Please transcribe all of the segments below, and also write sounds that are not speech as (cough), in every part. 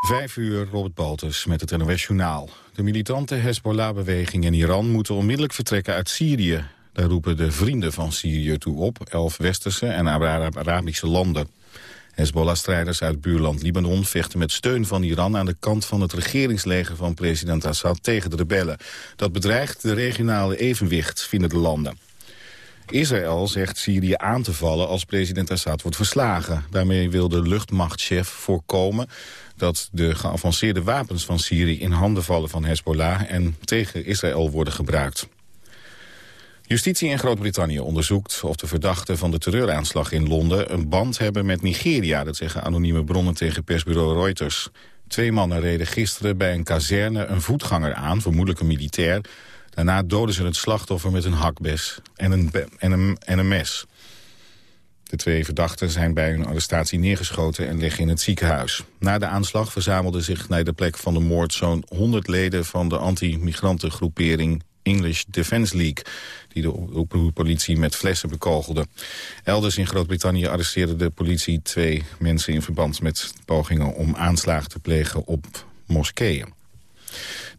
Vijf uur, Robert Baltus met het NOS Journaal. De militante Hezbollah-beweging in Iran moeten onmiddellijk vertrekken uit Syrië. Daar roepen de vrienden van Syrië toe op, elf westerse en Arabische landen. Hezbollah-strijders uit buurland Libanon vechten met steun van Iran... aan de kant van het regeringsleger van president Assad tegen de rebellen. Dat bedreigt de regionale evenwicht, vinden de landen. Israël zegt Syrië aan te vallen als president Assad wordt verslagen. Daarmee wil de luchtmachtchef voorkomen dat de geavanceerde wapens van Syrië in handen vallen van Hezbollah en tegen Israël worden gebruikt. Justitie in Groot-Brittannië onderzoekt of de verdachten van de terreuraanslag in Londen een band hebben met Nigeria. Dat zeggen anonieme bronnen tegen persbureau Reuters. Twee mannen reden gisteren bij een kazerne een voetganger aan, vermoedelijk een militair. Daarna doden ze het slachtoffer met een hakbes en een, en een, en een mes. De twee verdachten zijn bij hun arrestatie neergeschoten en liggen in het ziekenhuis. Na de aanslag verzamelden zich naar de plek van de moord zo'n 100 leden van de anti-migrantengroepering English Defence League, die de politie met flessen bekogelde. Elders in Groot-Brittannië arresteerde de politie twee mensen in verband met pogingen om aanslagen te plegen op moskeeën.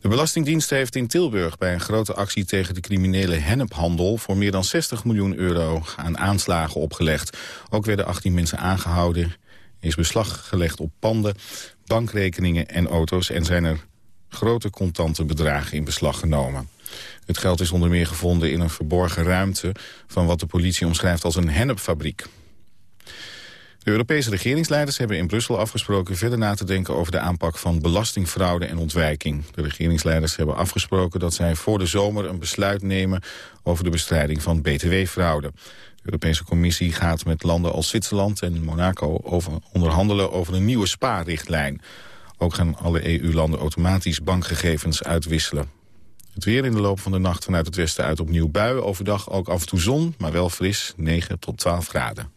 De Belastingdienst heeft in Tilburg bij een grote actie tegen de criminele hennephandel voor meer dan 60 miljoen euro aan aanslagen opgelegd. Ook werden 18 mensen aangehouden, is beslag gelegd op panden, bankrekeningen en auto's en zijn er grote contante bedragen in beslag genomen. Het geld is onder meer gevonden in een verborgen ruimte van wat de politie omschrijft als een hennepfabriek. De Europese regeringsleiders hebben in Brussel afgesproken verder na te denken over de aanpak van belastingfraude en ontwijking. De regeringsleiders hebben afgesproken dat zij voor de zomer een besluit nemen over de bestrijding van btw-fraude. De Europese Commissie gaat met landen als Zwitserland en Monaco over onderhandelen over een nieuwe spaarrichtlijn. Ook gaan alle EU-landen automatisch bankgegevens uitwisselen. Het weer in de loop van de nacht vanuit het westen uit opnieuw buien. Overdag ook af en toe zon, maar wel fris, 9 tot 12 graden.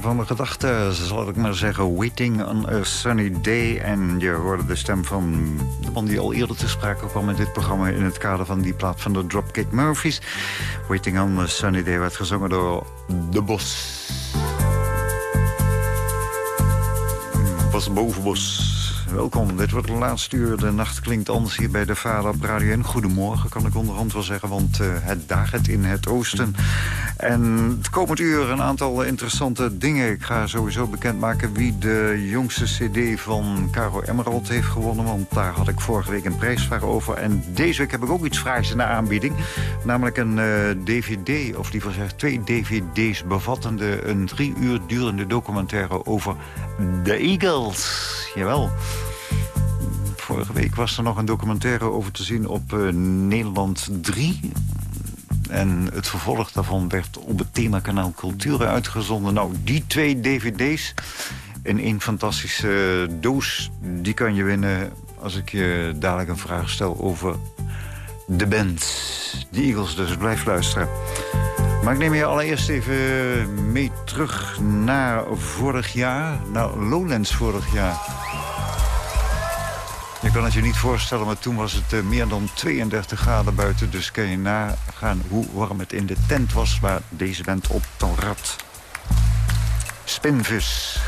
Van de gedachte. Zal ik maar zeggen, waiting on a sunny day. En je hoorde de stem van de man die al eerder te sprake kwam in dit programma... in het kader van die plaat van de Dropkick Murphys. Waiting on a sunny day werd gezongen door De Bos. Bos boven bos. Welkom, dit wordt de laatste uur. De nacht klinkt anders hier bij de Vader op Radio 1. Goedemorgen, kan ik onderhand wel zeggen, want uh, het daagt in het oosten. En het komend uur een aantal interessante dingen. Ik ga sowieso bekendmaken wie de jongste cd van Caro Emerald heeft gewonnen. Want daar had ik vorige week een prijsvraag over. En deze week heb ik ook iets fraais in de aanbieding. Namelijk een dvd, of liever gezegd twee dvd's... bevattende een drie uur durende documentaire over de Eagles. Jawel. Vorige week was er nog een documentaire over te zien op uh, Nederland 3. En het vervolg daarvan werd op het themakanaal Cultuur uitgezonden. Nou, die twee dvd's in één fantastische doos... die kan je winnen als ik je dadelijk een vraag stel over de band. De Eagles, dus blijf luisteren. Maar ik neem je allereerst even mee terug naar vorig jaar. Naar Lowlands vorig jaar. Je kan het je niet voorstellen, maar toen was het uh, meer dan 32 graden buiten. Dus kun je nagaan hoe warm het in de tent was waar deze band op rad. Spinvis.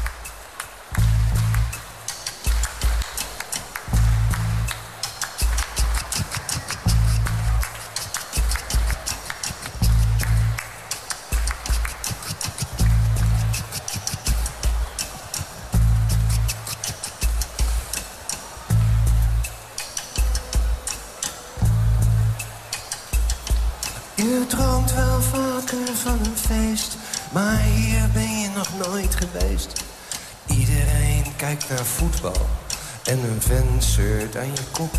Zeurt aan je kop.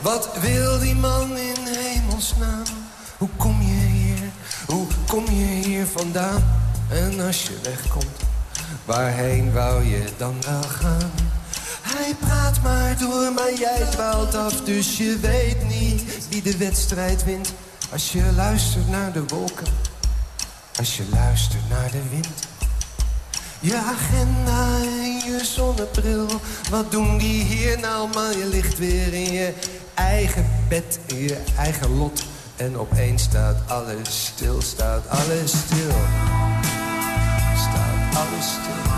Wat wil die man in hemelsnaam? Hoe kom je hier? Hoe kom je hier vandaan? En als je wegkomt, waarheen wou je dan wel gaan? Hij praat maar door, maar jij dwaalt af, dus je weet niet wie de wedstrijd wint. Als je luistert naar de wolken, als je luistert naar de wind. Je agenda en je zonnebril, wat doen die hier nou? Maar je ligt weer in je eigen bed, in je eigen lot. En opeens staat alles stil, staat alles stil. Staat alles stil.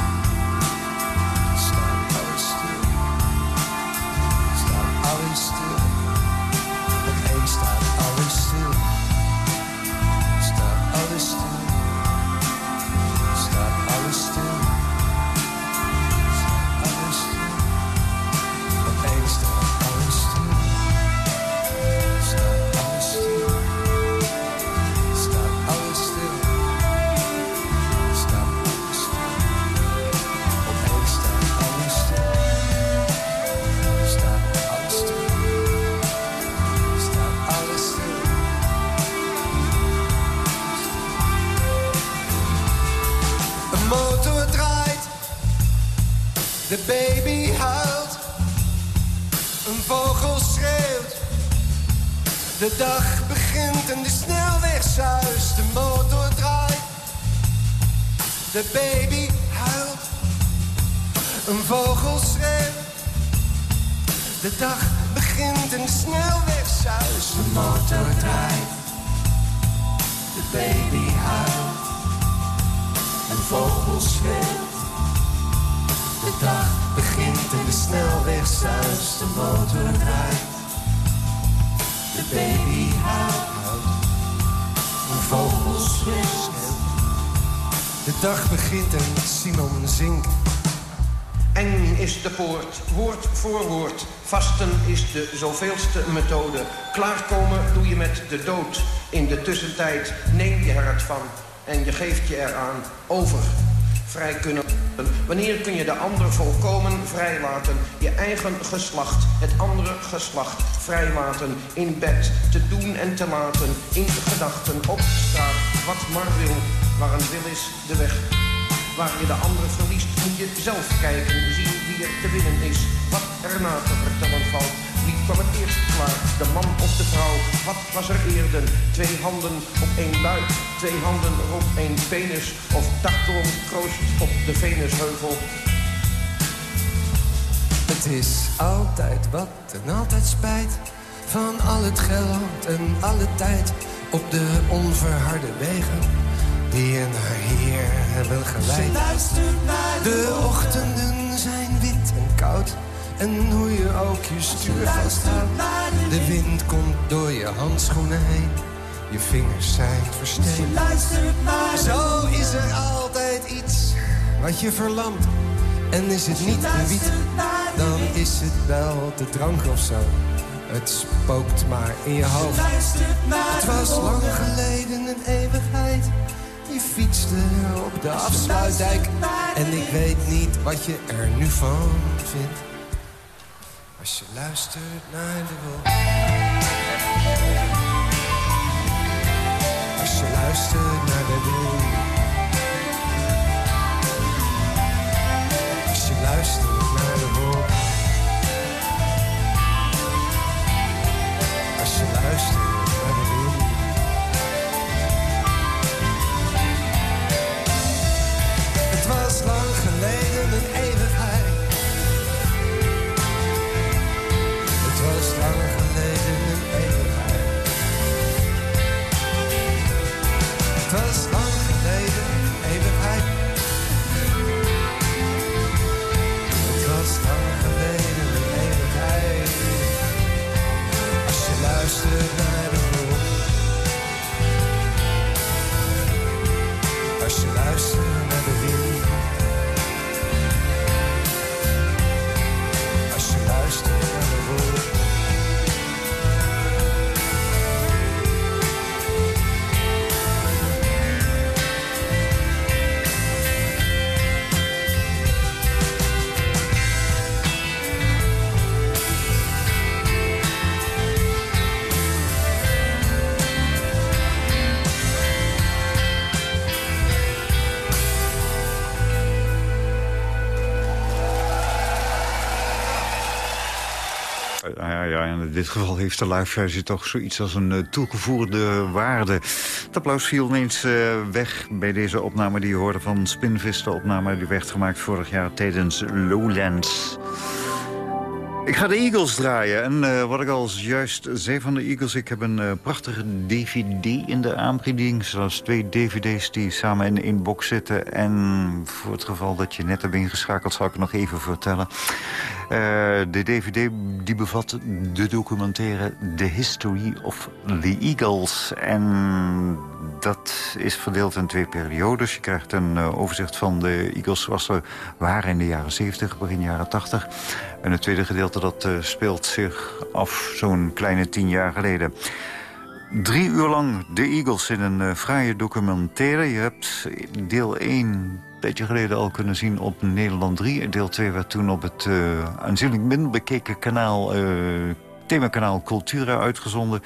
Dag begint en Simon zingt. Eng is de poort, woord voor woord. Vasten is de zoveelste methode. Klaarkomen doe je met de dood. In de tussentijd neem je er het van en je geeft je eraan over. Vrij kunnen. Wanneer kun je de ander volkomen vrijlaten? Je eigen geslacht, het andere geslacht vrijlaten. In bed, te doen en te laten. In gedachten, op straat, wat maar wil. Waar een wil is, de weg. Waar je de ander verliest, moet je zelf kijken. Zien wie er te winnen is. Wat er na te vertellen valt. Wie kwam het eerst klaar? De man of de vrouw? Wat was er eerder? Twee handen op één buik, twee handen op één penis of dactyl kroost op de Venusheuvel. Het is altijd wat en altijd spijt van al het geld en alle tijd op de onverharde wegen die je naar hier hebben geleid. De ochtenden zijn wit en koud en hoe je ook je stuur vasthoudt. De wind komt door je handschoenen heen, je vingers zijn versteend. Zo is er altijd iets wat je verlamt. En is het niet een wiet, dan is het wel de drank of zo. Het spookt maar in je hoofd. Het was lang geleden een eeuwigheid. Je fietste op de afsluitdijk. En ik weet niet wat je er nu van vindt. Als je luistert naar de wolk. Als je luistert naar de wind. Als je luistert in dit geval heeft de live versie toch zoiets als een eh, toegevoegde waarde. Het applaus viel ineens eh, weg bij deze opname die je hoorde van Spinvis. De opname die werd gemaakt vorig jaar tijdens Lowlands. Ik ga de Eagles draaien. En eh, wat ik al juist zei van de Eagles... ik heb een prachtige DVD in de aanbieding. Zoals twee DVD's die samen in één box zitten. En voor het geval dat je net hebt ingeschakeld... zal ik nog even vertellen. Eh, de DVD die bevat de documentaire The History of the Eagles. En dat is verdeeld in twee periodes. Je krijgt een eh, overzicht van de Eagles zoals ze waren in de jaren 70, begin jaren 80. En het tweede gedeelte dat eh, speelt zich af zo'n kleine tien jaar geleden. Drie uur lang de Eagles in een fraaie documentaire. Je hebt deel 1 beetje geleden al kunnen zien op Nederland 3. Deel 2 werd toen op het uh, aanzienlijk min bekeken kanaal... Uh, themakanaal Cultura uitgezonden.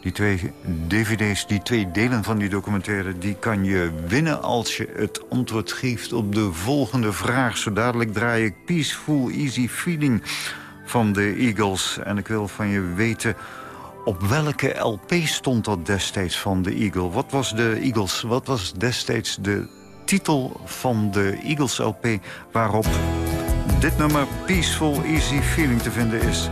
Die twee dvd's, die twee delen van die documentaire... die kan je winnen als je het antwoord geeft op de volgende vraag. Zo dadelijk draai ik Peaceful Easy Feeling van de Eagles. En ik wil van je weten... Op welke LP stond dat destijds van de Eagle? Wat was de Eagles? Wat was destijds de titel van de Eagles LP... waarop dit nummer Peaceful Easy Feeling te vinden is?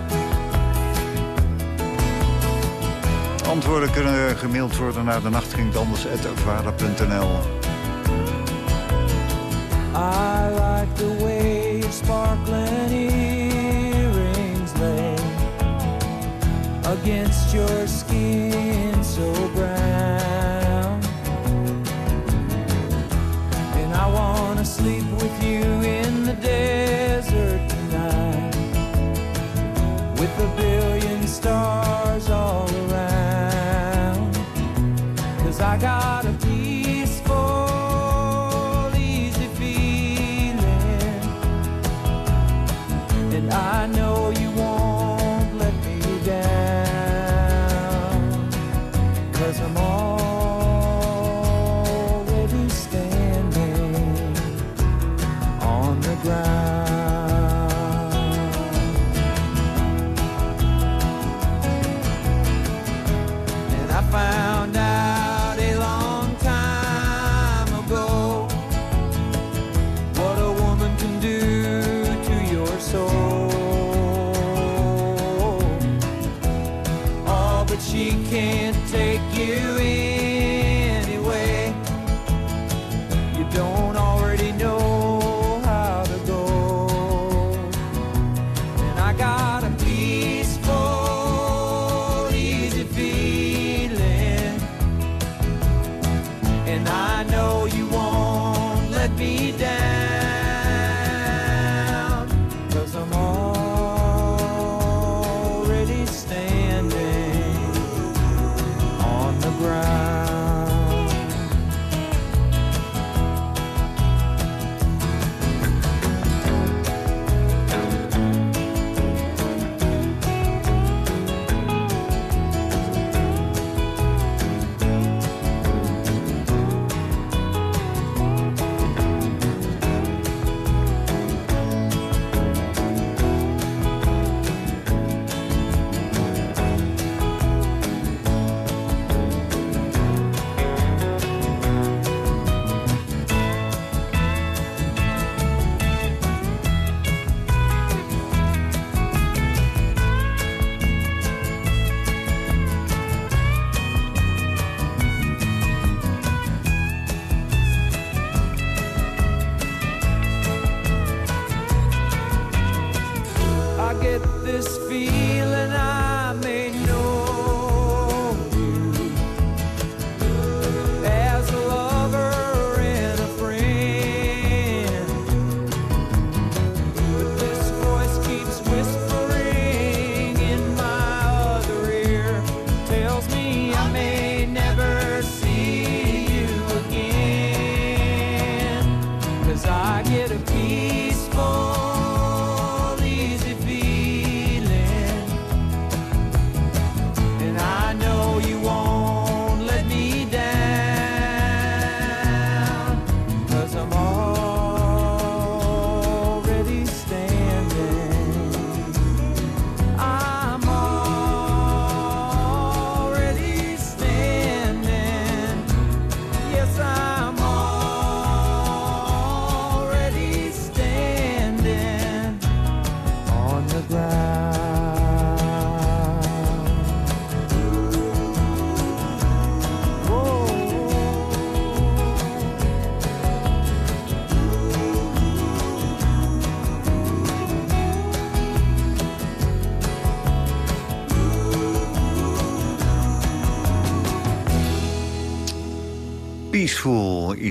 Antwoorden kunnen gemaild worden naar de nachtgingtanders.vader.nl I like the way sparkling earrings lay against your skin sleep with you in the desert tonight with a billion stars all around. Cause I got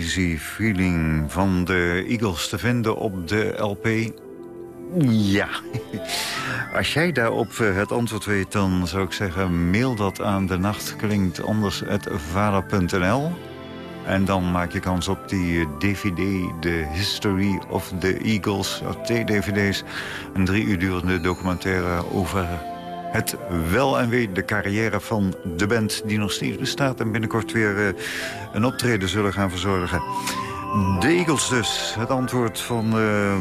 Easy Feeling van de Eagles te vinden op de LP. Ja, (laughs) als jij daarop eh, het antwoord weet, dan zou ik zeggen... mail dat aan de nacht klinkt anders vader.nl. En dan maak je kans op die eh, DVD, The History of the Eagles. eh, Twee dvd's, een drie uur durende documentaire over het wel en wee de carrière van de band die nog steeds bestaat... en binnenkort weer eh, een optreden zullen gaan verzorgen. De Eagles dus, het antwoord van... eh,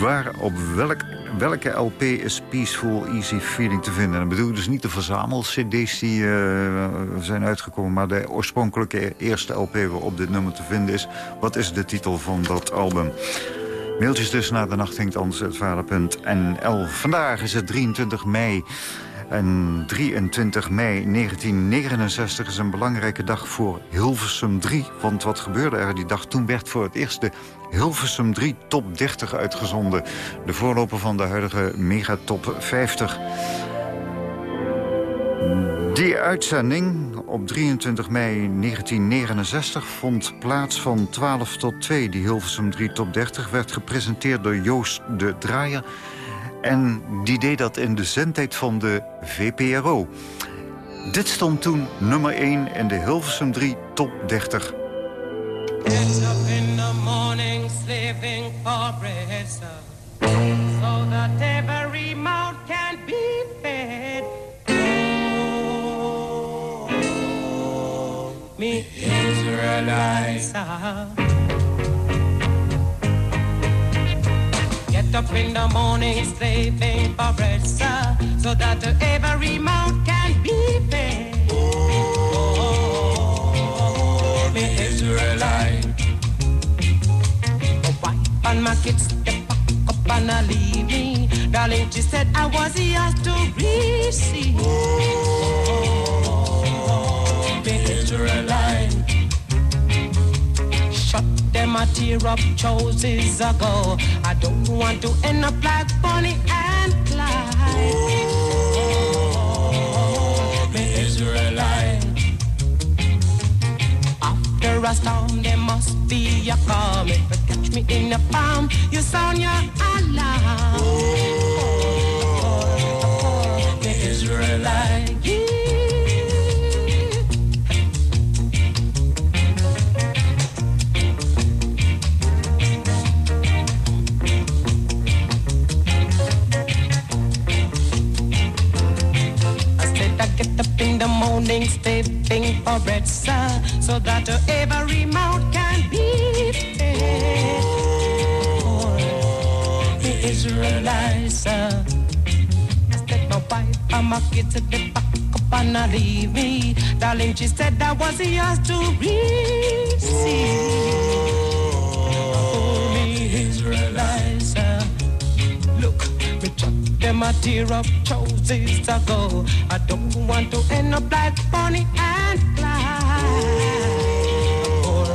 waar op welk, welke LP is Peaceful Easy Feeling te vinden? En dan bedoel ik dus niet de verzamel-cd's die eh, zijn uitgekomen... maar de oorspronkelijke eerste LP waarop dit nummer te vinden is. Wat is de titel van dat album? Mailtjes dus naar de nacht hinkt vader.nl. Vandaag is het 23 mei. En 23 mei 1969 is een belangrijke dag voor Hilversum 3. Want wat gebeurde er die dag? Toen werd voor het eerst de Hilversum 3 Top 30 uitgezonden. De voorloper van de huidige Megatop 50. Die uitzending op 23 mei 1969 vond plaats van 12 tot 2. Die Hilversum 3 Top 30 werd gepresenteerd door Joost de Draaier. En die deed dat in de zendtijd van de VPRO. Dit stond toen nummer 1 in de Hilversum 3 Top 30. Get up in the morning for can be fed. me Israelites. Get up in the morning, slaving for bread, sir, so that every mouth can be fed. Oh, me Israelite. Oh, why on my kids step back up and I leave me? Darling, she said I was yours to receive. Oh, Israelite. Shut them a tear up choices ago. I don't want to end up like Bonnie and Clyde. Oh, Israelite. After a storm, there must be a calm. If you catch me in the palm, you sound your alarm. Oh, the Israelite. In the morning, for bread, sir, so that every mouth can be fed. The Israelites, sir. I said my wife and my kids at the back up and not leave me. Darling, she said I was yours to receive. Them a tear up choices ago. I don't want to end up like Bonnie and Clyde. Or,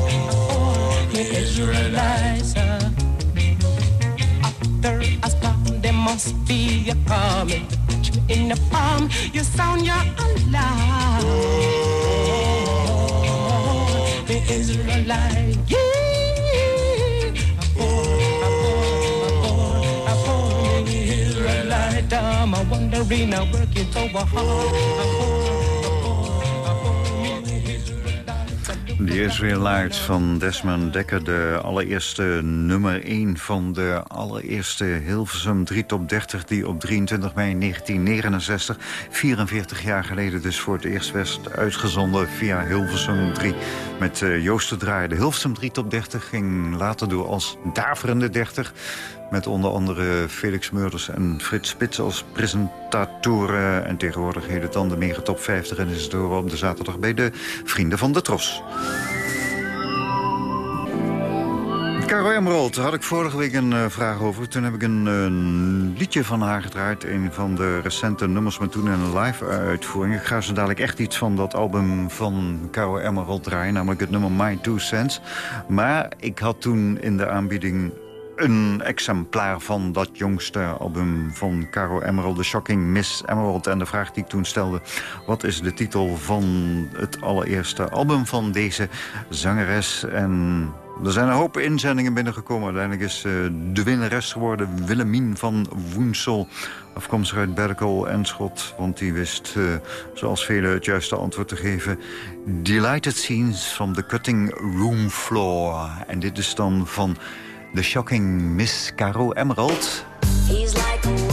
or Israelites. After a storm, there must be a you touch me in the palm, you sound your alarm. The Israelite, I'm a Israelites van Desmond Dekker, de allereerste nummer 1 van de allereerste Hilversum 3 top 30... die op 23 mei 1969, 44 jaar geleden dus voor het eerst werd uitgezonden via Hilversum 3 met uh, Joost de Draaier. De Hilversum 3 top 30 ging later door als Daverende 30... Met onder andere Felix Meurders en Frits Spits als presentatoren. En tegenwoordig heet het dan de Mega Top 50 en is het door op de zaterdag bij de Vrienden van de Tros. Caro Emerald, daar had ik vorige week een uh, vraag over. Toen heb ik een, een, liedje van haar gedraaid. Een van de recente nummers met toen een live uitvoering. Ik ga zo dadelijk echt iets van dat album van Caro Emerald draaien. Namelijk het nummer My Two Cents. Maar ik had toen in de aanbieding een exemplaar van dat jongste album van Caro Emerald, The Shocking Miss Emerald. En de vraag die ik toen stelde, wat is de titel van het allereerste album van deze zangeres? En er zijn een hoop inzendingen binnengekomen. Uiteindelijk is uh, de winnares geworden Willemien van Woensel. Afkomstig uit Berkel en Schot. Want die wist, uh, zoals velen, het juiste antwoord te geven. Delighted Scenes from the Cutting Room Floor. En dit is dan van The Shocking Miss Caro Emerald. He's like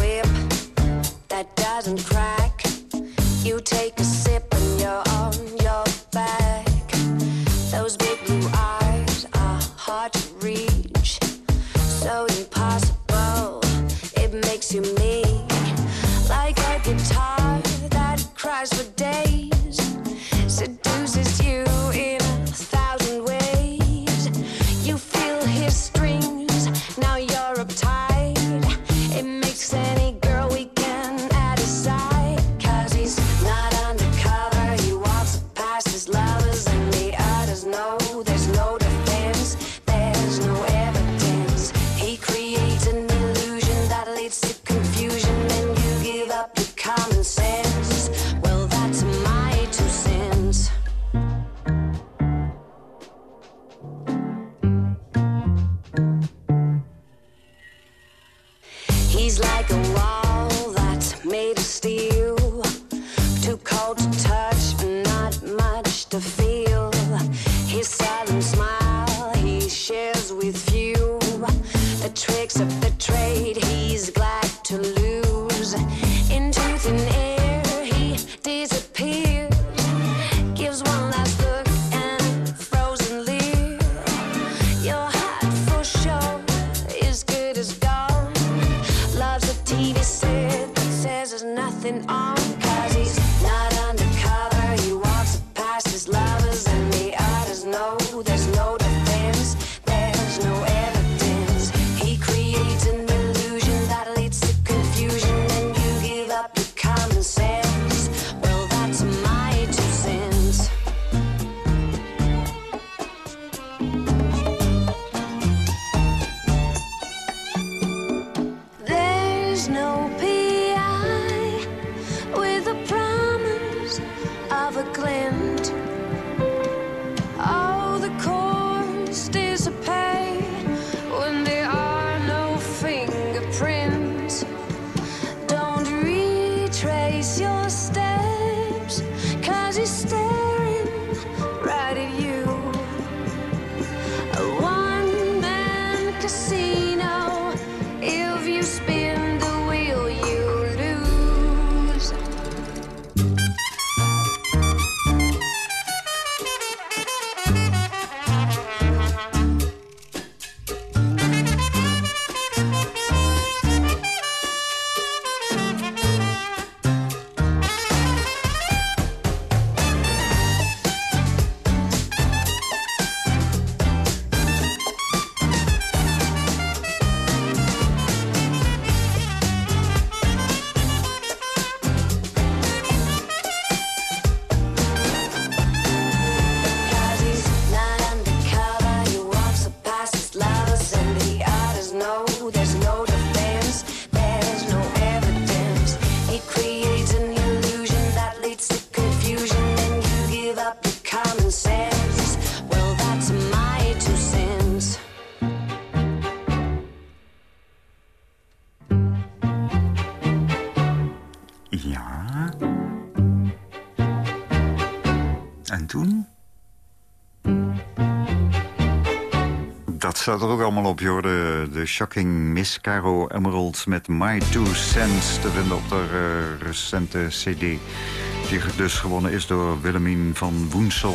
staat er ook allemaal op, joh. De, Shocking Miss Caro Emerald met My Two Cents... te vinden op de eh, recente cd. Die dus gewonnen is door Willemien van Woensel.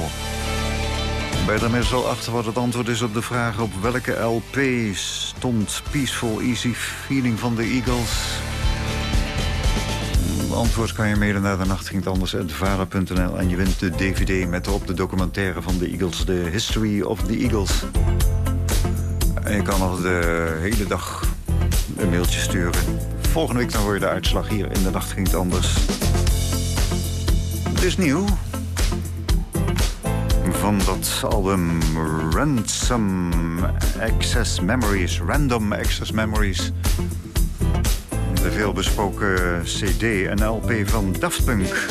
Bij de mensen al achter wat het antwoord is op de vraag... op welke LP stond Peaceful Easy Feeling van de Eagles... Antwoord kan je mailen naar de nacht en je wint de DVD met erop de documentaire van de Eagles, de History of the Eagles. En je kan nog de hele dag een mailtje sturen. Volgende week dan hoor je de uitslag hier in de nacht ging het anders. Het is nieuw. Van dat album Ransom Access Memories, Random Access Memories. De veelbesproken CD en LP van Daft Punk.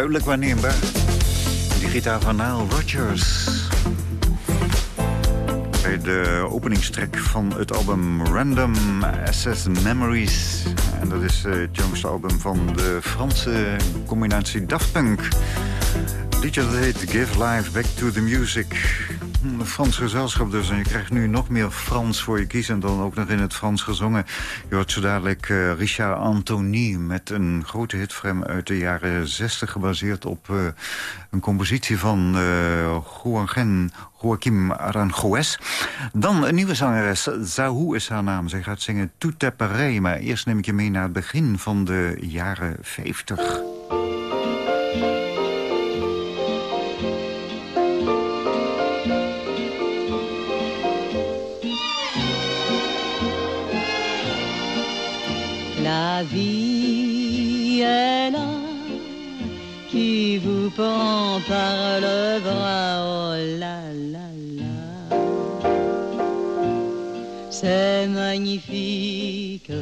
Duidelijk waarneembaar. Die gitaar van Nile Rodgers. Bij de openingstrek van het album Random Access Memories. En dat is eh, het jongste album van de Franse combinatie Daft Punk. Dat heet Give Life Back to the Music. Een Frans gezelschap dus. En je krijgt nu nog meer Frans voor je kiezen. En dan ook nog in het Frans gezongen. Je hoort zo dadelijk eh, Richard Anthony met een grote hit voor hem uit de jaren 60. Gebaseerd op eh, een compositie van Joaquin, Joaquim Aranjuez. Dan een nieuwe zangeres. Zahou is haar naam. Zij gaat zingen pareil. Maar eerst neem ik je mee naar het begin van de jaren 50. Par le bras, oh là là là. C'est magnifique.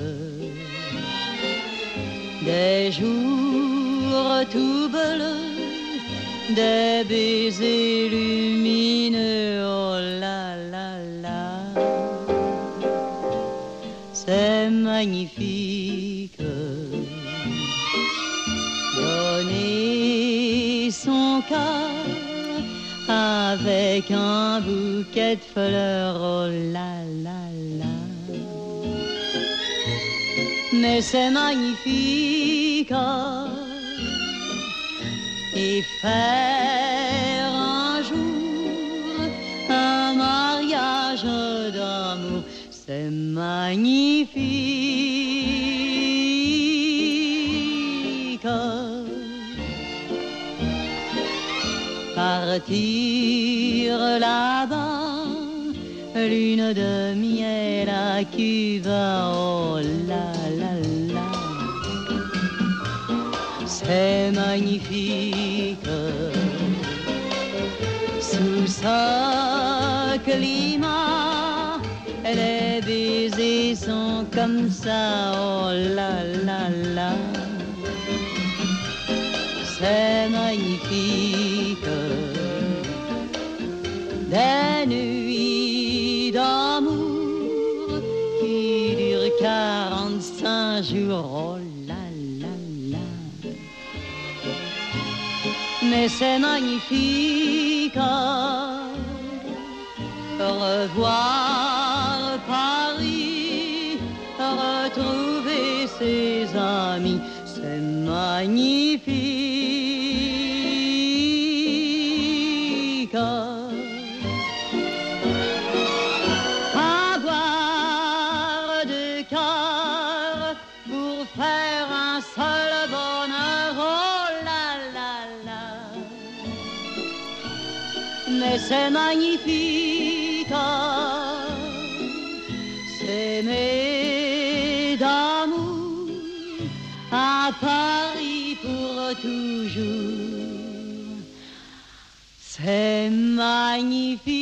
Des jours tout bleus, des baisers lumineux, oh là là là. C'est magnifique. Son cœur avec un bouquet de fleurs, oh là là là. Mais c'est magnifique. Et faire un jour un mariage d'amour, c'est magnifique. Partir là-bas, lune de miel à Cuba, oh là là là. C'est magnifique. Sous ce climat, les baisers sont comme ça, oh là là là. C'est magnifique. Des nuits d'amour qui durent 45 jours, oh là là là. Mais c'est magnifique. Revoir Paris, retrouver ses amis, c'est magnifique. C'est magnifique, s'aimer d'amour à Paris pour toujours. C'est magnifique.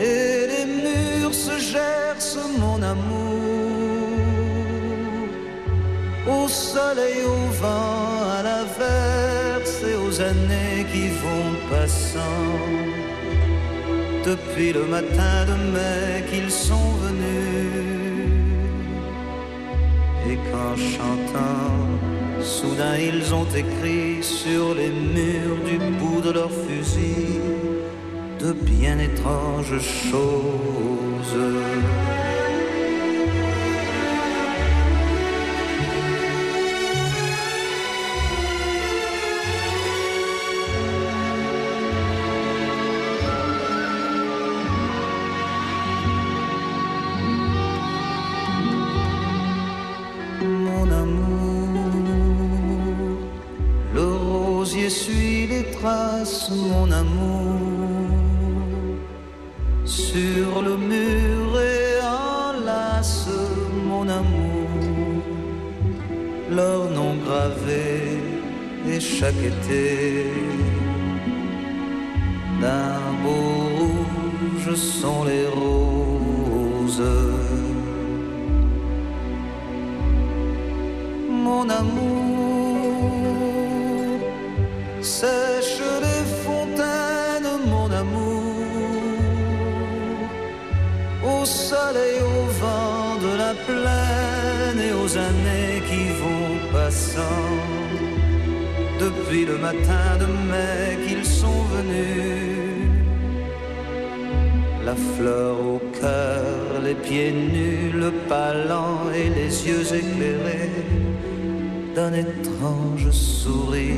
Et les murs se gercent, mon amour. Au soleil, au vent, à l'averse et aux années qui vont passant depuis le matin de mai qu'ils sont venus. Et qu'en chantant Soudain ils ont écrit sur les murs du bout de leur fusil de bien étranges choses. Fleur au cœur, les pieds nus, le pas lent et les yeux éclairés d'un étrange sourire.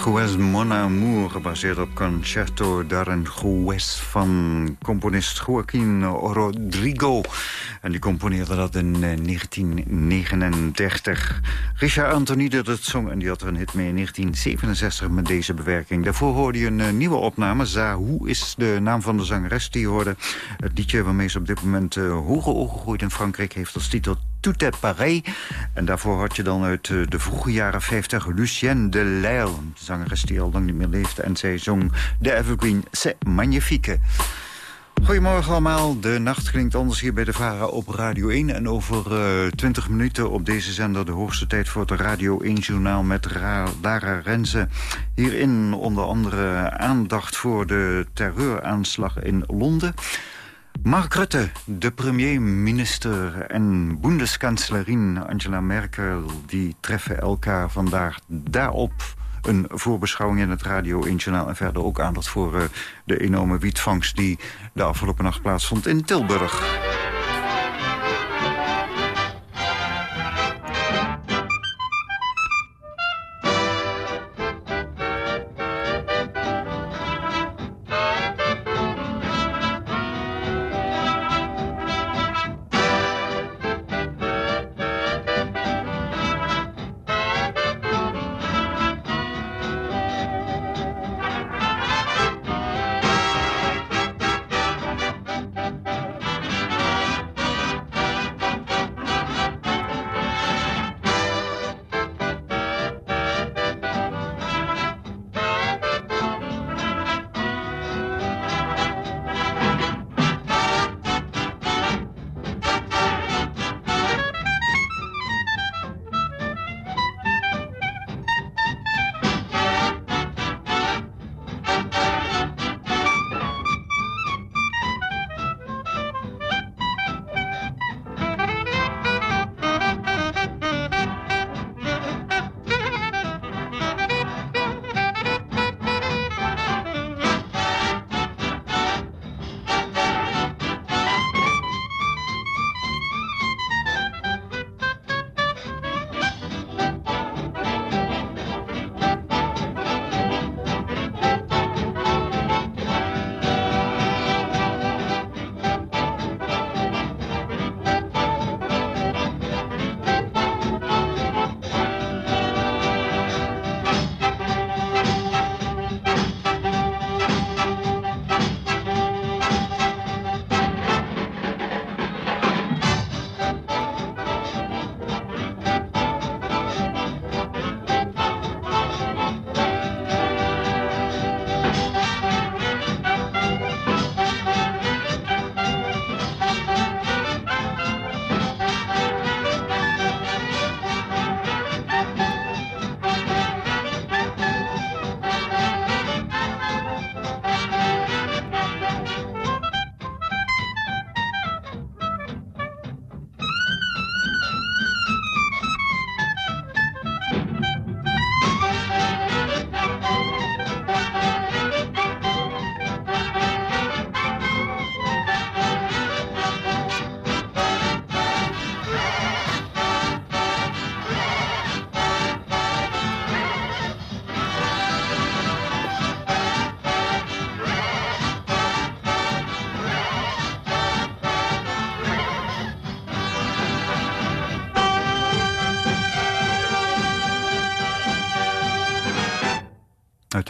Aranjuez Mon Amour, gebaseerd op Concerto d'Aranjuez van componist Joaquín Rodrigo. En die componeerde dat in eh, 1939. Richard Anthony dat zong en die had er een hit mee in 1967 met deze bewerking. Daarvoor hoorde je een eh, nieuwe opname. Zahou is de naam van de zangeres die hoorde. Het liedje waarmee ze op dit moment uh, hoge ogen gooit in Frankrijk heeft als titel Tout est pareil. En daarvoor had je dan uit eh, de vroege jaren 50 Lucienne de. Een zangeres die al lang niet meer leefde. En zij zong de Evergreen C'est Magnifique. Goedemorgen allemaal. De nacht klinkt anders hier bij de VARA op Radio 1. En over uh, 20 minuten op deze zender de hoogste tijd voor het Radio 1-journaal met Ra Lara Renze. Hierin onder andere aandacht voor de terreuraanslag in Londen. Mark Rutte, de premier-minister en boendeskanslerin Angela Merkel... die treffen elkaar vandaag daarop een voorbeschouwing in het Radio 1-journaal... en verder ook aandacht voor uh, de enorme wietvangst... die de afgelopen nacht plaatsvond in Tilburg.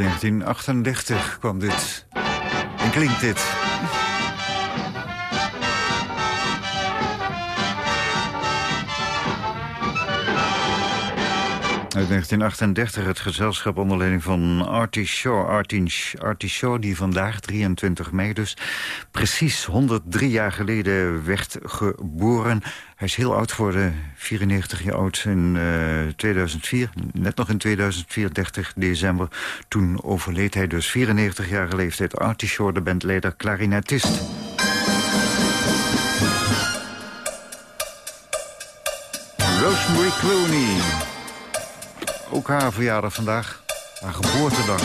1938 kwam dit. En klinkt dit. Uit 1938 het gezelschap onder leiding van Artie Shaw. Artie, Artie Shaw die vandaag, 23 mei dus, precies 103 jaar geleden werd geboren. Hij is heel oud geworden, 94 jaar oud in uh, 2004. Net nog in 2004, 30 december. Toen overleed hij dus 94 jaar leeftijd. Artie Shaw, de bandleider, klarinetist. Rosemary Clooney. Ook haar verjaardag vandaag. Haar geboortedag.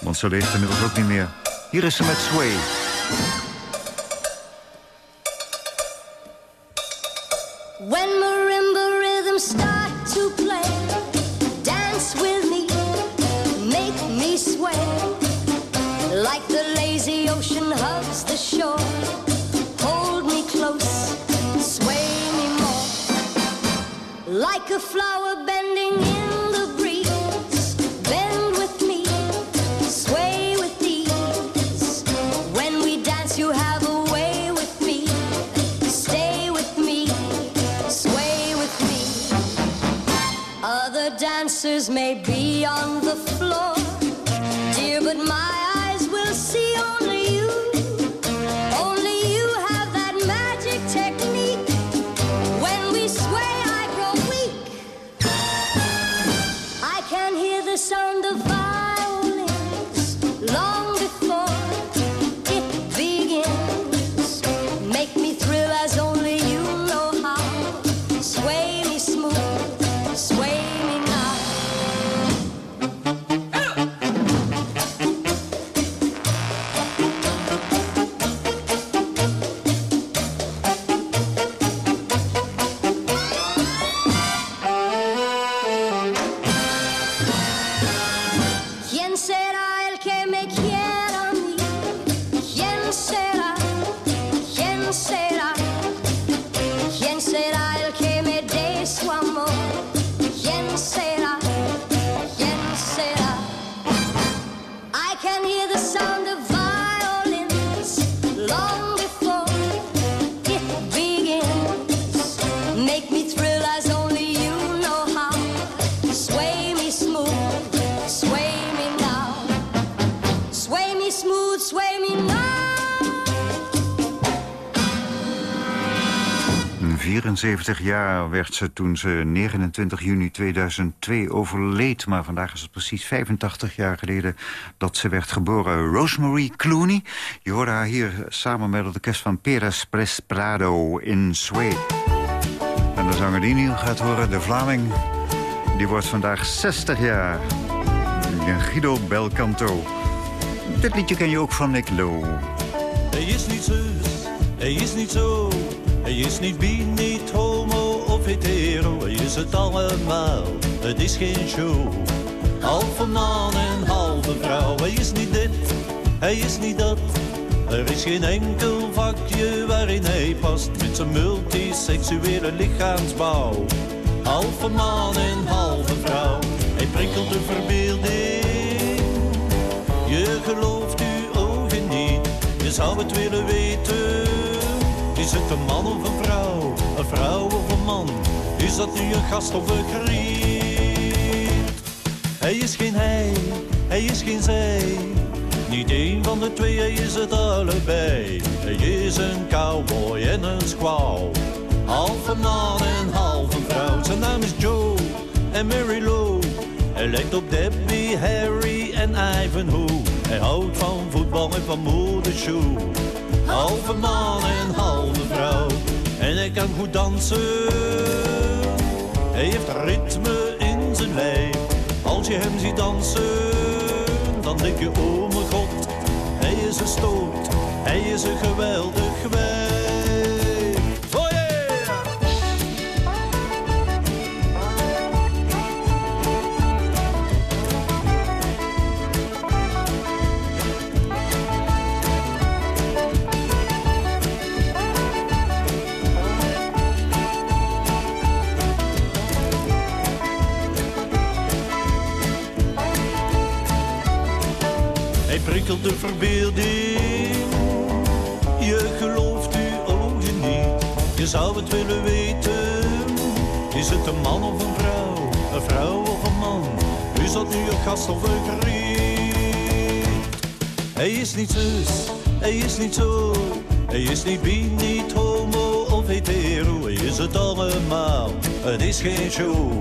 Want ze leeft inmiddels ook niet meer. Hier is ze met Sway. When marimba rhythms start to play, dance with me, make me sway. Like the lazy ocean hugs the shore, hold me close, sway me more. Like a flower bending Dancers may be on the floor, dear, but my eyes will see. Only 74 jaar werd ze toen ze 29 juni 2002 overleed. Maar vandaag is het precies 85 jaar geleden dat ze werd geboren. Rosemary Clooney. Je hoorde haar hier samen met het orkest van Perez Pres Prado in Sway. En de zanger die nu gaat horen, de Vlaming... die wordt vandaag 60 jaar. Guido Belcanto. Dit liedje ken je ook van Nick Lowe. Hij is niet zus, hij is niet zo. Hij is niet bi, niet homo of hetero. Hij is het allemaal, het is geen show. Halve man en halve vrouw. Hij is niet dit, hij is niet dat. Er is geen enkel vakje waarin hij past. Met zijn multiseksuele lichaamsbouw. Halve man en halve vrouw. Hij prikkelt de verbeelding. Je gelooft uw ogen niet, je zou het willen weten. Is het een man of een vrouw, een vrouw of een man? Is dat nu een gast of een griet? Hij is geen hij, hij is geen zij. Niet één van de twee, hij is het allebei. Hij is een cowboy en een squaw. Half een man en half een vrouw. Zijn naam is Joe en Mary Lou. Hij lijkt op Debbie, Harry en Ivanhoe. Hij houdt van voetbal en van modeshoe. Halve man en halve vrouw. En hij kan goed dansen. Hij heeft ritme in zijn lijf. Als je hem ziet dansen, dan denk je, oh mijn god. Hij is een stoot, hij is een geweldig wijf. De verbeelding. Je gelooft uw ogen niet. Je zou het willen weten. Is het een man of een vrouw? Een vrouw of een man? Is dat nu een gast of een griet? Hij is niet zus, hij is niet zo. Hij is niet bi, niet homo of hetero. Hij is het allemaal, het is geen show.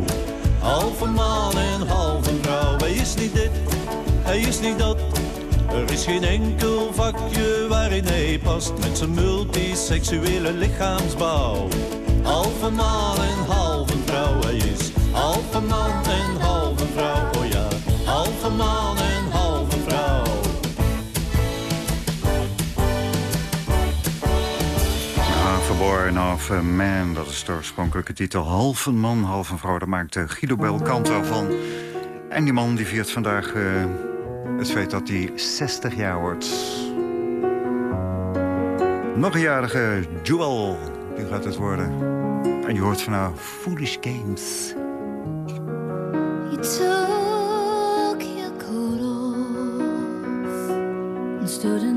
Halve man en halve vrouw. Hij is niet dit, hij is niet dat. Er is geen enkel vakje waarin hij past met zijn multiseksuele lichaamsbouw. Halve man en halve vrouw, hij is halve man en halve vrouw. Oh ja, halve man en halve vrouw. Half Born of a Man, dat is de oorspronkelijke titel. Half een man, half een vrouw, daar maakt eh, Guido Belcanto van. En die man die viert vandaag eh, het feit dat hij 60 jaar wordt. Nog een jarige Jewel, die gaat het worden. En je hoort van haar Foolish Games. Took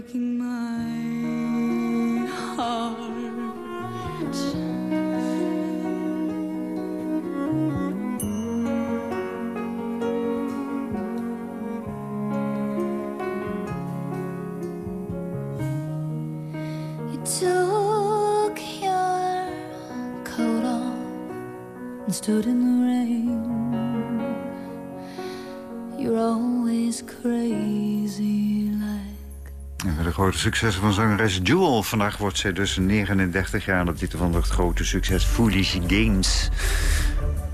breaking my heart. You took your coat off and stood in the rain. Grote successen van zangeres Jewel. Vandaag wordt zij dus 39 jaar. De titel van het grote succes Foolish Games.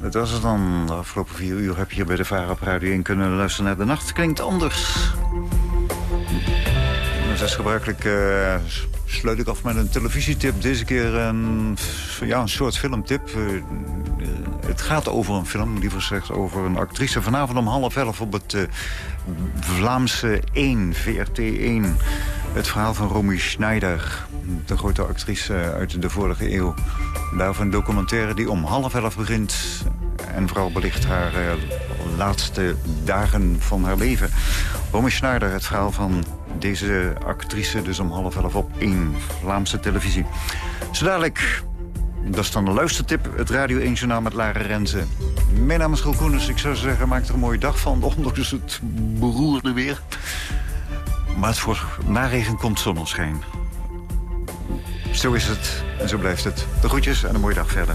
Dat was het dan. De afgelopen vier uur heb je hier bij de Vara op Radio 1 kunnen luisteren naar De Nacht Klinkt Anders. En zoals gebruikelijk s- sluit ik af met een televisietip. Deze keer een, ja, een soort filmtip. Eh, het gaat over een film, liever gezegd over een actrice. Vanavond om half elf op het eh, Vlaamse 1, VRT 1. Het verhaal van Romy Schneider, de grote actrice uit de vorige eeuw. Daarvan een documentaire die om half elf begint. En vooral belicht haar eh, laatste dagen van haar leven. Romy Schneider, het verhaal van deze actrice... dus om half elf op één Vlaamse televisie. Zo dadelijk, dat is dan de luistertip... het Radio 1 Journaal met Lara Renze. Mijn naam is Roel Koenens. Ik zou zeggen, maak er een mooie dag van... (laughs) ondanks het beroerde weer. Maar voor na regen komt zonneschijn. Zo is het en zo blijft het. De groetjes en een mooie dag verder.